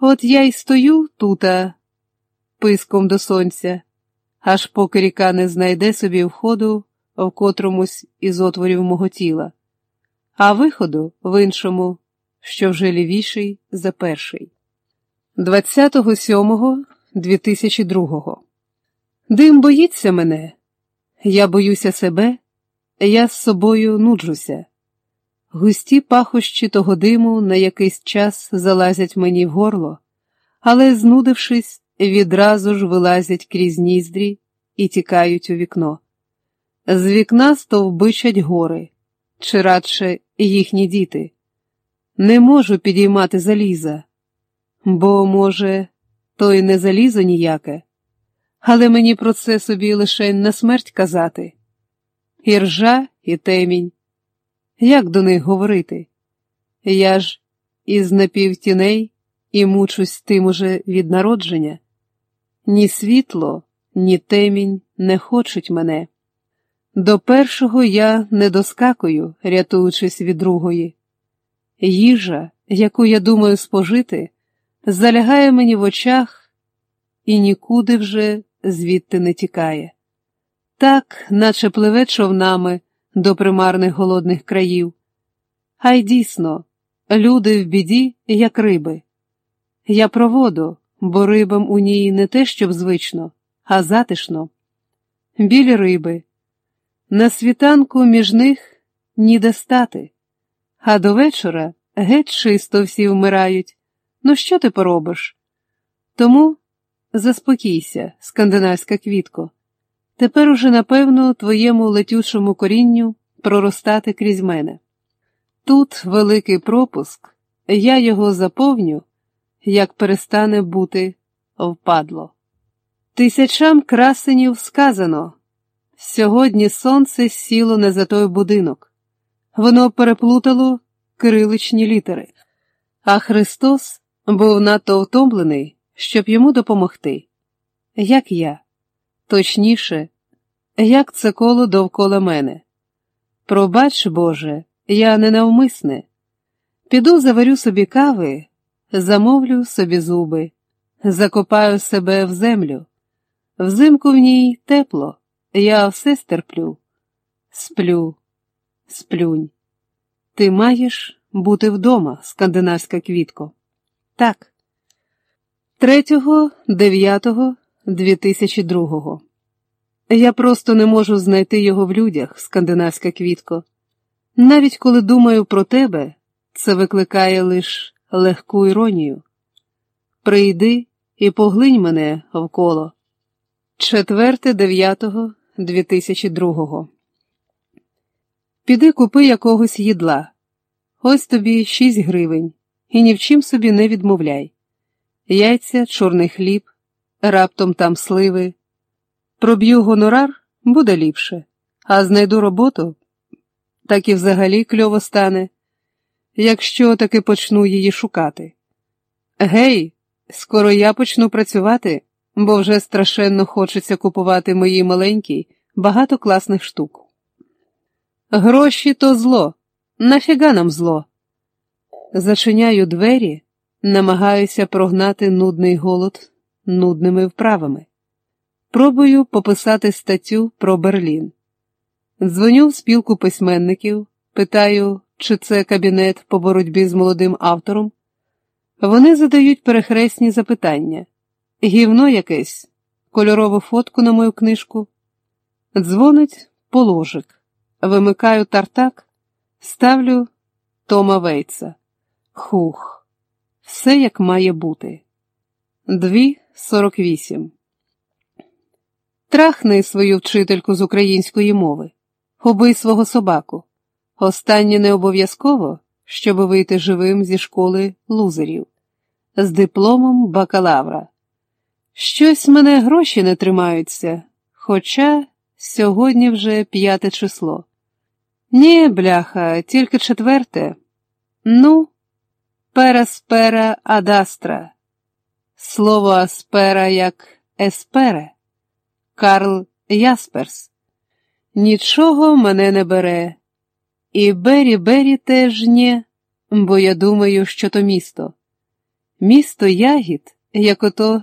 От я й стою тута, писком до сонця, аж поки ріка не знайде собі входу в котромусь із отворів мого тіла, а виходу в іншому, що вже лівіший за перший. 27.2002 Дим боїться мене, я боюся себе, я з собою нуджуся. Густі пахощі того диму на якийсь час залазять мені в горло, але, знудившись, відразу ж вилазять крізь ніздрі і тікають у вікно. З вікна стовбичать гори, чи радше їхні діти. Не можу підіймати заліза, бо, може, то й не залізо ніяке, але мені про це собі лише на смерть казати. І ржа, і темінь. Як до них говорити? Я ж із напівтіней і мучусь тим уже від народження. Ні світло, ні темінь не хочуть мене. До першого я не доскакую, рятуючись від другої. Їжа, яку я думаю спожити, залягає мені в очах і нікуди вже звідти не тікає. Так, наче пливе човнами до примарних голодних країв. А й дійсно, люди в біді, як риби. Я про воду, бо рибам у ній не те, щоб звично, а затишно. Білі риби. На світанку між них ніде стати, а до вечора геть чисто всі вмирають. Ну, що ти поробиш? Тому заспокійся, скандинавська квітко. Тепер уже, напевно, твоєму летючому корінню проростати крізь мене. Тут великий пропуск, я його заповню, як перестане бути впадло. Тисячам красенів сказано сьогодні сонце сіло не за той будинок, воно переплутало кириличні літери, а Христос був надто втомлений, щоб йому допомогти, як я. Точніше, як це коло довкола мене. Пробач, Боже, я ненавмисне. Піду заварю собі кави, замовлю собі зуби, закопаю себе в землю. Взимку в ній тепло, я все стерплю. Сплю, сплюнь. Ти маєш бути вдома, скандинавська квітко. Так. Третього, дев'ятого. 2002-го. Я просто не можу знайти його в людях, скандинавська квітко. Навіть коли думаю про тебе, це викликає лише легку іронію. Прийди і поглинь мене вколо. 4.9.2002 Піди купи якогось їдла. Ось тобі 6 гривень, і ні в чим собі не відмовляй. Яйця, чорний хліб раптом там сливи. Проб'ю гонорар буде ліпше, а знайду роботу, так і взагалі кльово стане, якщо таки почну її шукати. Гей, скоро я почну працювати, бо вже страшенно хочеться купувати моїй маленькій багато класних штук. Гроші то зло, нафіга нам зло. Зачиняю двері, намагаюся прогнати нудний голод нудними вправами. Пробую пописати статтю про Берлін. Дзвоню в спілку письменників, питаю, чи це кабінет по боротьбі з молодим автором. Вони задають перехресні запитання гівно якесь, кольорову фотку на мою книжку. Дзвонить положик, вимикаю тартак, ставлю Тома Вейтса. Хух, все як має бути. Дві 48. Трахни свою вчительку з української мови, убий свого собаку. Останнє не обов'язково, щоб вийти живим зі школи лузерів, з дипломом бакалавра. Щось мене гроші не тримаються, хоча сьогодні вже п'яте число. Ні, бляха, тільки четверте. Ну, пера спера адастра. Слово аспера як еспере, Карл Ясперс. Нічого мене не бере. І Бері Бері теж нє, бо я думаю, що то місто. Місто ягід, як ото